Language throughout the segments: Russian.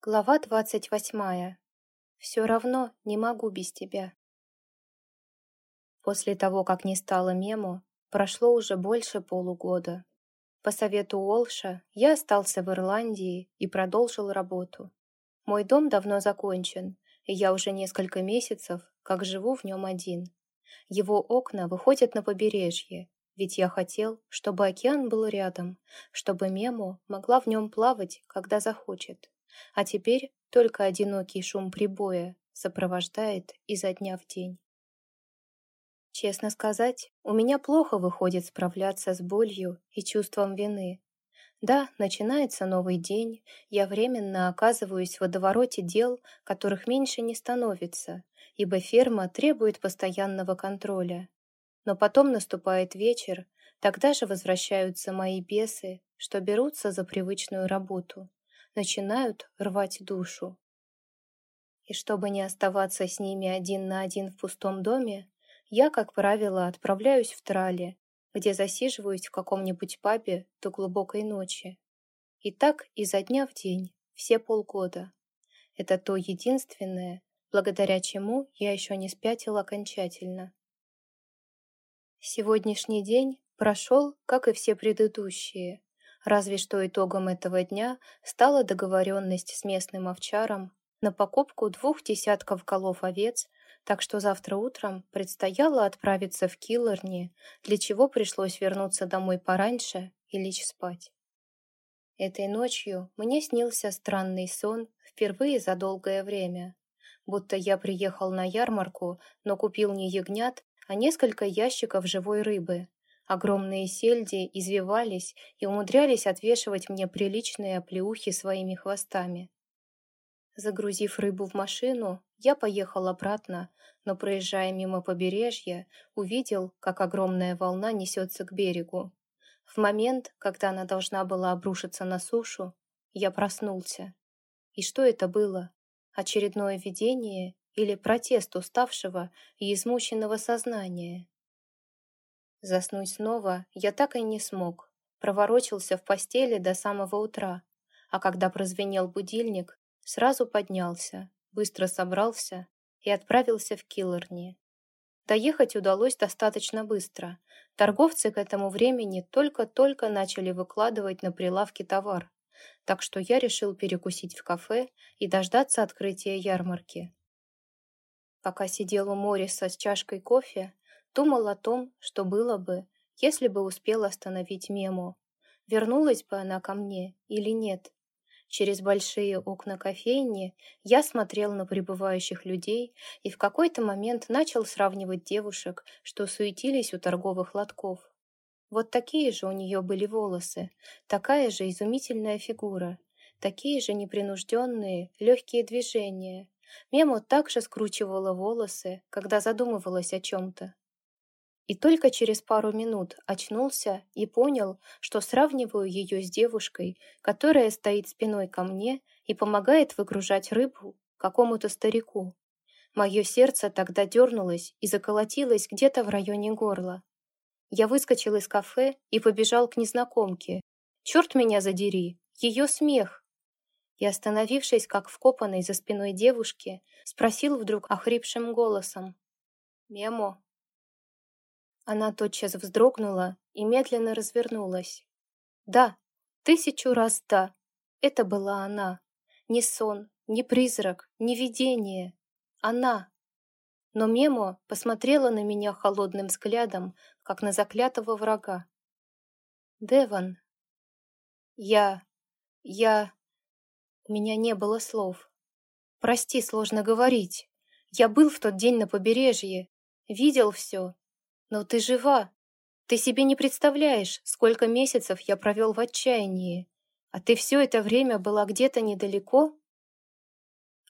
Глава двадцать восьмая. Все равно не могу без тебя. После того, как не стало мему, прошло уже больше полугода. По совету Уолша я остался в Ирландии и продолжил работу. Мой дом давно закончен, и я уже несколько месяцев, как живу в нем один. Его окна выходят на побережье, ведь я хотел, чтобы океан был рядом, чтобы Мему могла в нем плавать, когда захочет а теперь только одинокий шум прибоя сопровождает изо дня в день. Честно сказать, у меня плохо выходит справляться с болью и чувством вины. Да, начинается новый день, я временно оказываюсь в водовороте дел, которых меньше не становится, ибо ферма требует постоянного контроля. Но потом наступает вечер, тогда же возвращаются мои бесы, что берутся за привычную работу начинают рвать душу. И чтобы не оставаться с ними один на один в пустом доме, я, как правило, отправляюсь в Трале, где засиживаюсь в каком-нибудь пабе до глубокой ночи. И так изо дня в день, все полгода. Это то единственное, благодаря чему я еще не спятил окончательно. Сегодняшний день прошел, как и все предыдущие, Разве что итогом этого дня стала договоренность с местным овчаром на покупку двух десятков голов овец, так что завтра утром предстояло отправиться в Киллерни, для чего пришлось вернуться домой пораньше и лечь спать. Этой ночью мне снился странный сон впервые за долгое время, будто я приехал на ярмарку, но купил не ягнят, а несколько ящиков живой рыбы, Огромные сельди извивались и умудрялись отвешивать мне приличные оплеухи своими хвостами. Загрузив рыбу в машину, я поехал обратно, но, проезжая мимо побережья, увидел, как огромная волна несется к берегу. В момент, когда она должна была обрушиться на сушу, я проснулся. И что это было? Очередное видение или протест уставшего и измученного сознания? Заснуть снова я так и не смог. Проворочился в постели до самого утра, а когда прозвенел будильник, сразу поднялся, быстро собрался и отправился в Киллерни. Доехать удалось достаточно быстро. Торговцы к этому времени только-только начали выкладывать на прилавки товар, так что я решил перекусить в кафе и дождаться открытия ярмарки. Пока сидел у Мориса с чашкой кофе, Думал о том, что было бы, если бы успел остановить Мему. Вернулась бы она ко мне или нет. Через большие окна кофейни я смотрел на прибывающих людей и в какой-то момент начал сравнивать девушек, что суетились у торговых лотков. Вот такие же у нее были волосы, такая же изумительная фигура, такие же непринужденные, легкие движения. Мему также скручивала волосы, когда задумывалась о чем-то. И только через пару минут очнулся и понял, что сравниваю ее с девушкой, которая стоит спиной ко мне и помогает выгружать рыбу какому-то старику. Мое сердце тогда дернулось и заколотилось где-то в районе горла. Я выскочил из кафе и побежал к незнакомке. Черт меня задери, ее смех! И, остановившись, как вкопанный за спиной девушки, спросил вдруг охрипшим голосом. «Мемо, она тотчас вздрогнула и медленно развернулась. Да, тысячу раз да, это была она. Не сон, не призрак, не видение. Она. Но Мемо посмотрела на меня холодным взглядом, как на заклятого врага. Деван. Я... я... У меня не было слов. Прости, сложно говорить. Я был в тот день на побережье, видел все, но ты жива. Ты себе не представляешь, сколько месяцев я провел в отчаянии. А ты все это время была где-то недалеко?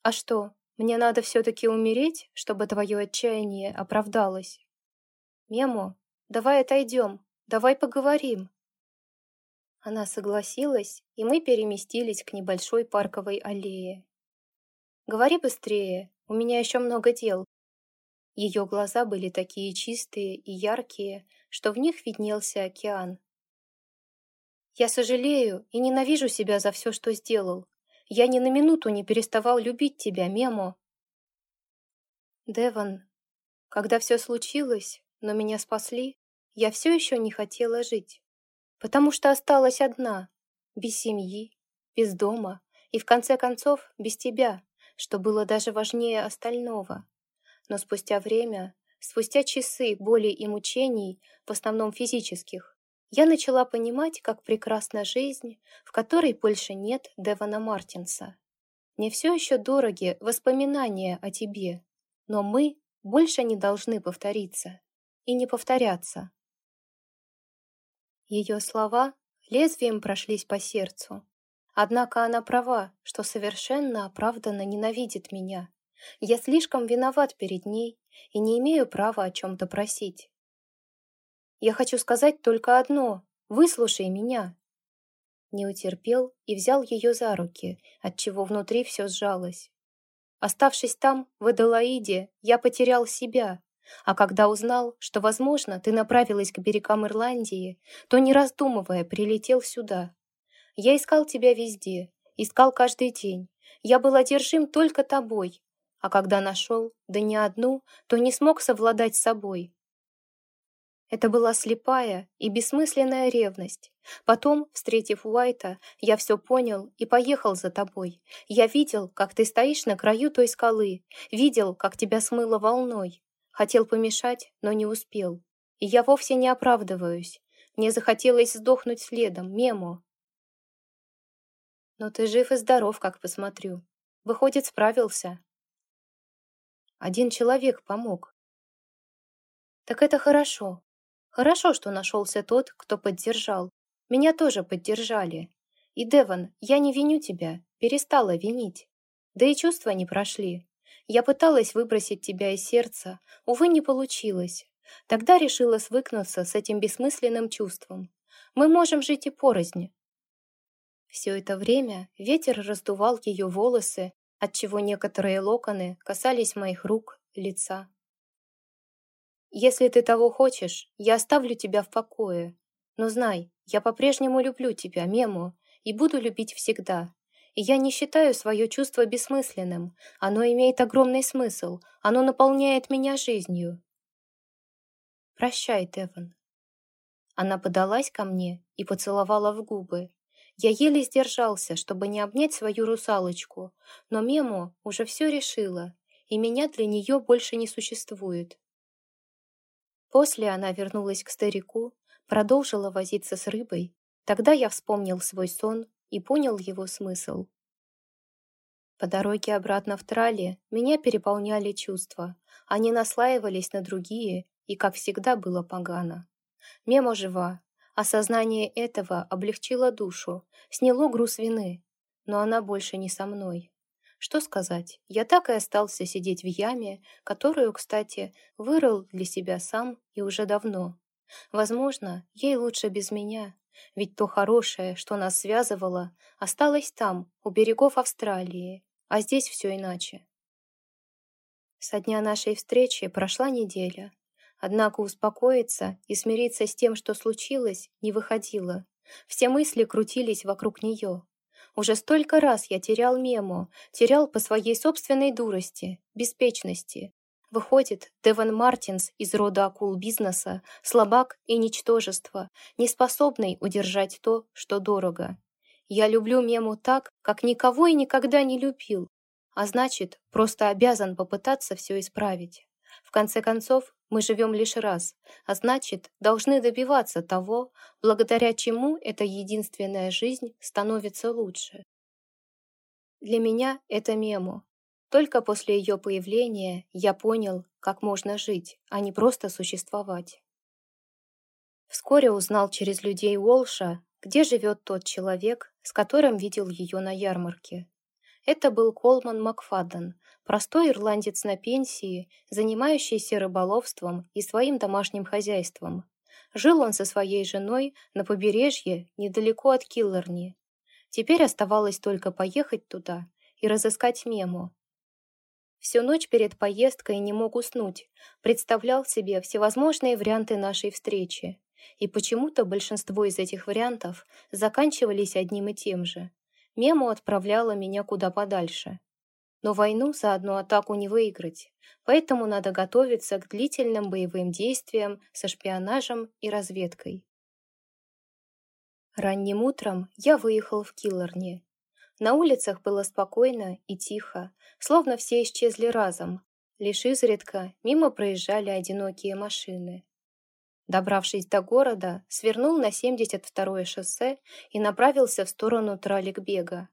А что, мне надо все-таки умереть, чтобы твое отчаяние оправдалось? Мемо, давай отойдем, давай поговорим. Она согласилась, и мы переместились к небольшой парковой аллее. «Говори быстрее, у меня еще много дел», ее глаза были такие чистые и яркие, что в них виднелся океан. «Я сожалею и ненавижу себя за все, что сделал. Я ни на минуту не переставал любить тебя, Мемо. Деван, когда все случилось, но меня спасли, я все еще не хотела жить, потому что осталась одна, без семьи, без дома и, в конце концов, без тебя, что было даже важнее остального. Но спустя время, спустя часы боли и мучений, в основном физических, я начала понимать, как прекрасна жизнь, в которой больше нет Девана Мартинса. Мне все еще дороги воспоминания о тебе, но мы больше не должны повториться и не повторяться. Ее слова лезвием прошлись по сердцу. Однако она права, что совершенно оправданно ненавидит меня. Я слишком виноват перед ней и не имею права о чем-то просить. Я хочу сказать только одно. Выслушай меня. Не утерпел и взял ее за руки, отчего внутри все сжалось. Оставшись там, в Эделаиде, я потерял себя, а когда узнал, что, возможно, ты направилась к берегам Ирландии, то, не раздумывая, прилетел сюда. Я искал тебя везде, искал каждый день. Я был одержим только тобой, а когда нашел, да не одну, то не смог совладать с собой. Это была слепая и бессмысленная ревность. Потом, встретив Уайта, я все понял и поехал за тобой. Я видел, как ты стоишь на краю той скалы, видел, как тебя смыло волной. Хотел помешать, но не успел. И я вовсе не оправдываюсь. Мне захотелось сдохнуть следом, Мемо. Но ты жив и здоров, как посмотрю. Выходит, справился. Один человек помог. Так это хорошо. Хорошо, что нашелся тот, кто поддержал. Меня тоже поддержали. И, Деван, я не виню тебя, перестала винить. Да и чувства не прошли. Я пыталась выбросить тебя из сердца, увы, не получилось. Тогда решила свыкнуться с этим бессмысленным чувством. Мы можем жить и порознь. Все это время ветер раздувал ее волосы, отчего некоторые локоны касались моих рук, лица. Если ты того хочешь, я оставлю тебя в покое. Но знай, я по-прежнему люблю тебя, Мему, и буду любить всегда. И я не считаю свое чувство бессмысленным. Оно имеет огромный смысл. Оно наполняет меня жизнью. Прощай, Деван. Она подалась ко мне и поцеловала в губы. Я еле сдержался, чтобы не обнять свою русалочку, но Мему уже все решила, и меня для нее больше не существует. После она вернулась к старику, продолжила возиться с рыбой. Тогда я вспомнил свой сон и понял его смысл. По дороге обратно в Трале меня переполняли чувства. Они наслаивались на другие, и, как всегда, было погано. Мемо жива. Осознание этого облегчило душу, сняло груз вины, но она больше не со мной. Что сказать, я так и остался сидеть в яме, которую, кстати, вырыл для себя сам и уже давно. Возможно, ей лучше без меня, ведь то хорошее, что нас связывало, осталось там, у берегов Австралии, а здесь все иначе. Со дня нашей встречи прошла неделя. Однако успокоиться и смириться с тем, что случилось, не выходило. Все мысли крутились вокруг нее. Уже столько раз я терял мему, терял по своей собственной дурости, беспечности. Выходит, Деван Мартинс из рода акул бизнеса, слабак и ничтожество, неспособный удержать то, что дорого. Я люблю мему так, как никого и никогда не любил, а значит, просто обязан попытаться все исправить. В конце концов, мы живем лишь раз, а значит, должны добиваться того, благодаря чему эта единственная жизнь становится лучше. Для меня это мемо. Только после ее появления я понял, как можно жить, а не просто существовать. Вскоре узнал через людей Уолша, где живет тот человек, с которым видел ее на ярмарке. Это был Колман Макфадден, простой ирландец на пенсии, занимающийся рыболовством и своим домашним хозяйством. Жил он со своей женой на побережье недалеко от Киллерни. Теперь оставалось только поехать туда и разыскать Мему. Всю ночь перед поездкой не мог уснуть, представлял себе всевозможные варианты нашей встречи. И почему-то большинство из этих вариантов заканчивались одним и тем же. Мемо отправляла меня куда подальше. Но войну за одну атаку не выиграть, поэтому надо готовиться к длительным боевым действиям со шпионажем и разведкой. Ранним утром я выехал в Киллорни. На улицах было спокойно и тихо, словно все исчезли разом. Лишь изредка мимо проезжали одинокие машины. Добравшись до города, свернул на 72-е шоссе и направился в сторону Траликбега.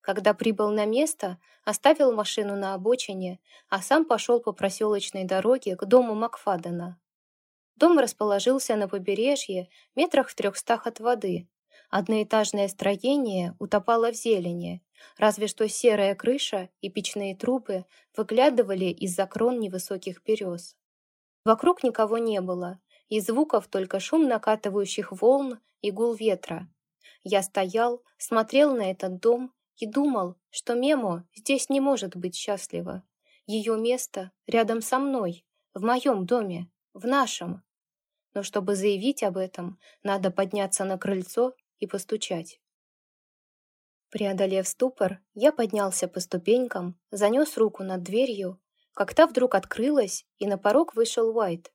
Когда прибыл на место, оставил машину на обочине, а сам пошел по проселочной дороге к дому Макфадена. Дом расположился на побережье, метрах в трехстах от воды. Одноэтажное строение утопало в зелени, разве что серая крыша и печные трубы выглядывали из-за крон невысоких берез. Вокруг никого не было, и звуков только шум накатывающих волн и гул ветра. Я стоял, смотрел на этот дом и думал, что Мемо здесь не может быть счастлива. Ее место рядом со мной, в моем доме, в нашем. Но чтобы заявить об этом, надо подняться на крыльцо и постучать. Преодолев ступор, я поднялся по ступенькам, занес руку над дверью, как та вдруг открылась, и на порог вышел Уайт.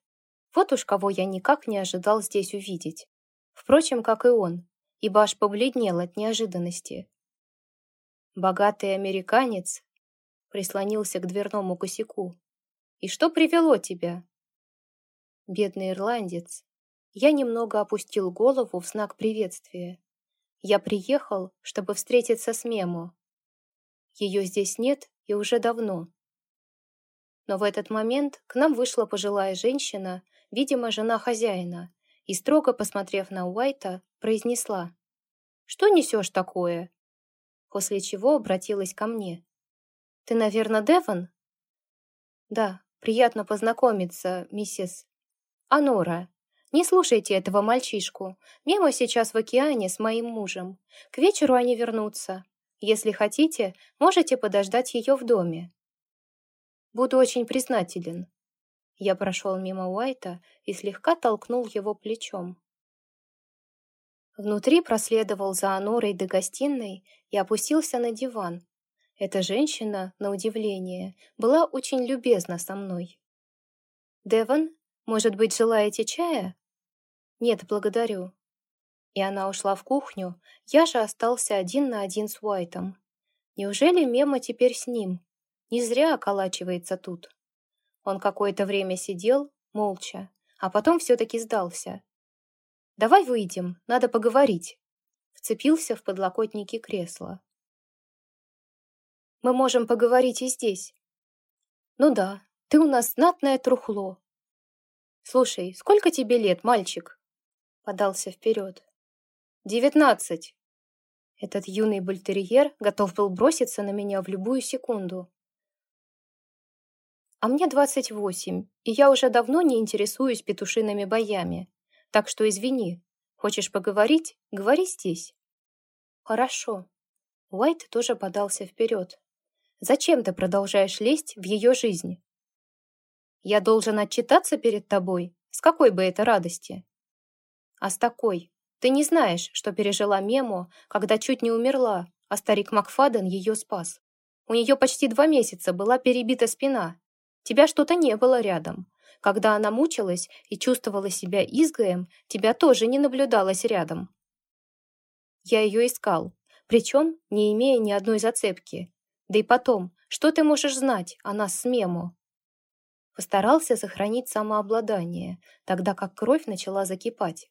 Вот уж кого я никак не ожидал здесь увидеть. Впрочем, как и он, ибо аж побледнел от неожиданности. Богатый американец прислонился к дверному косяку. «И что привело тебя?» Бедный ирландец. Я немного опустил голову в знак приветствия. Я приехал, чтобы встретиться с Мемо. Ее здесь нет и уже давно. Но в этот момент к нам вышла пожилая женщина, видимо, жена хозяина, и, строго посмотрев на Уайта, произнесла «Что несешь такое?» после чего обратилась ко мне. «Ты, наверное, Девон?» «Да, приятно познакомиться, миссис...» «Анора, не слушайте этого мальчишку. Мема сейчас в океане с моим мужем. К вечеру они вернутся. Если хотите, можете подождать ее в доме». «Буду очень признателен». Я прошел мимо Уайта и слегка толкнул его плечом. Внутри проследовал за Анорой до гостиной и опустился на диван. Эта женщина, на удивление, была очень любезна со мной. «Деван, может быть, желаете чая?» «Нет, благодарю». И она ушла в кухню, я же остался один на один с Уайтом. Неужели Мема теперь с ним? Не зря околачивается тут. Он какое-то время сидел, молча, а потом все-таки сдался. «Давай выйдем, надо поговорить». Вцепился в подлокотники кресла. «Мы можем поговорить и здесь». «Ну да, ты у нас знатное трухло». «Слушай, сколько тебе лет, мальчик?» Подался вперед. «Девятнадцать». Этот юный бультерьер готов был броситься на меня в любую секунду. А мне двадцать восемь, и я уже давно не интересуюсь петушиными боями. Так что извини. Хочешь поговорить? Говори здесь. Хорошо. Уайт тоже подался вперед. Зачем ты продолжаешь лезть в ее жизнь? Я должен отчитаться перед тобой? С какой бы это радости? А с такой. Ты не знаешь, что пережила Мемо, когда чуть не умерла, а старик Макфаден ее спас. У нее почти два месяца была перебита спина. Тебя что-то не было рядом. Когда она мучилась и чувствовала себя изгоем, тебя тоже не наблюдалось рядом. Я ее искал, причем не имея ни одной зацепки. Да и потом, что ты можешь знать о нас с Мемо? Постарался сохранить самообладание, тогда как кровь начала закипать.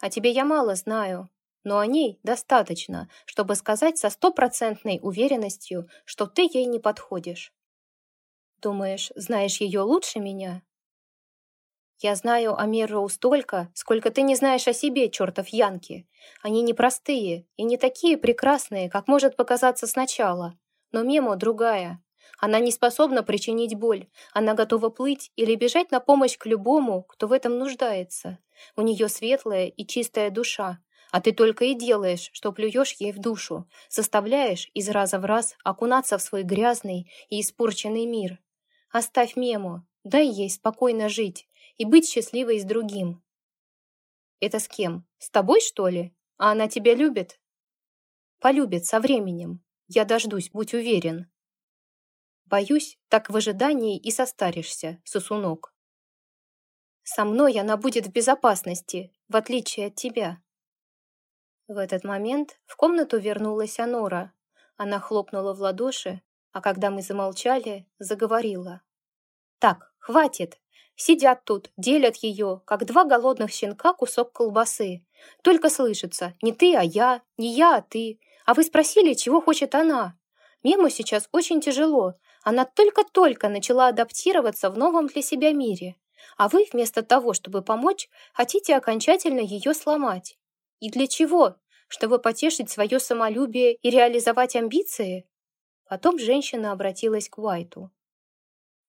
О тебе я мало знаю, но о ней достаточно, чтобы сказать со стопроцентной уверенностью, что ты ей не подходишь. Думаешь, знаешь ее лучше меня? Я знаю о Мирроу столько, сколько ты не знаешь о себе, чертов Янки. Они непростые и не такие прекрасные, как может показаться сначала. Но Мемо другая. Она не способна причинить боль. Она готова плыть или бежать на помощь к любому, кто в этом нуждается. У нее светлая и чистая душа, а ты только и делаешь, что плюешь ей в душу, заставляешь из раза в раз окунаться в свой грязный и испорченный мир. Оставь Мему, дай ей спокойно жить и быть счастливой с другим. Это с кем? С тобой, что ли? А она тебя любит? Полюбит со временем. Я дождусь, будь уверен. Боюсь, так в ожидании и состаришься, сосунок. Со мной она будет в безопасности, в отличие от тебя. В этот момент в комнату вернулась Анора. Она хлопнула в ладоши, а когда мы замолчали, заговорила. «Так, хватит. Сидят тут, делят ее, как два голодных щенка кусок колбасы. Только слышится, не ты, а я, не я, а ты. А вы спросили, чего хочет она? Мему сейчас очень тяжело. Она только-только начала адаптироваться в новом для себя мире. А вы, вместо того, чтобы помочь, хотите окончательно ее сломать. И для чего? Чтобы потешить свое самолюбие и реализовать амбиции? Потом женщина обратилась к Уайту.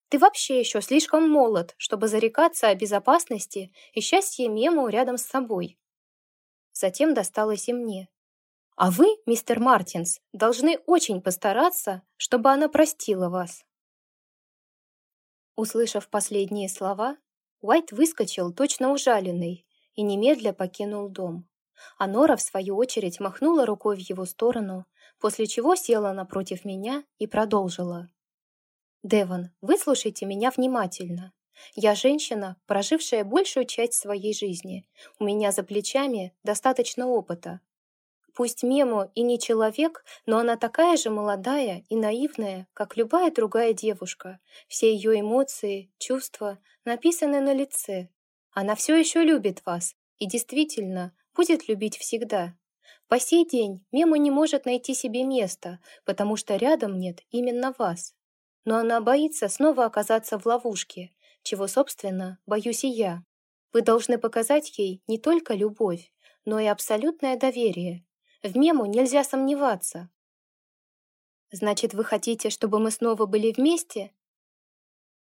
«Ты вообще еще слишком молод, чтобы зарекаться о безопасности и счастье Мему рядом с собой». Затем досталось и мне. «А вы, мистер Мартинс, должны очень постараться, чтобы она простила вас». Услышав последние слова, Уайт выскочил, точно ужаленный, и немедля покинул дом. А Нора, в свою очередь, махнула рукой в его сторону, после чего села напротив меня и продолжила. «Деван, выслушайте меня внимательно. Я женщина, прожившая большую часть своей жизни. У меня за плечами достаточно опыта. Пусть Мемо и не человек, но она такая же молодая и наивная, как любая другая девушка. Все ее эмоции, чувства написаны на лице. Она все еще любит вас и действительно будет любить всегда. По сей день Мема не может найти себе места, потому что рядом нет именно вас. Но она боится снова оказаться в ловушке, чего, собственно, боюсь и я. Вы должны показать ей не только любовь, но и абсолютное доверие. В Мему нельзя сомневаться. Значит, вы хотите, чтобы мы снова были вместе?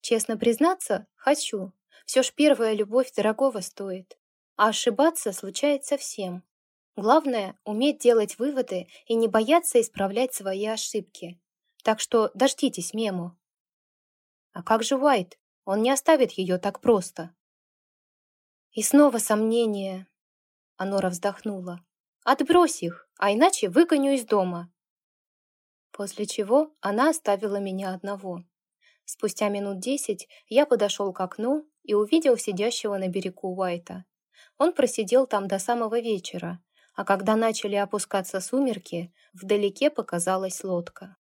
Честно признаться, хочу. Все ж первая любовь дорогого стоит. А ошибаться случается всем. Главное — уметь делать выводы и не бояться исправлять свои ошибки. Так что дождитесь Мему. А как же Уайт? Он не оставит ее так просто. И снова сомнения. Анора вздохнула. Отбрось их, а иначе выгоню из дома. После чего она оставила меня одного. Спустя минут десять я подошел к окну и увидел сидящего на берегу Уайта. Он просидел там до самого вечера, а когда начали опускаться сумерки, вдалеке показалась лодка.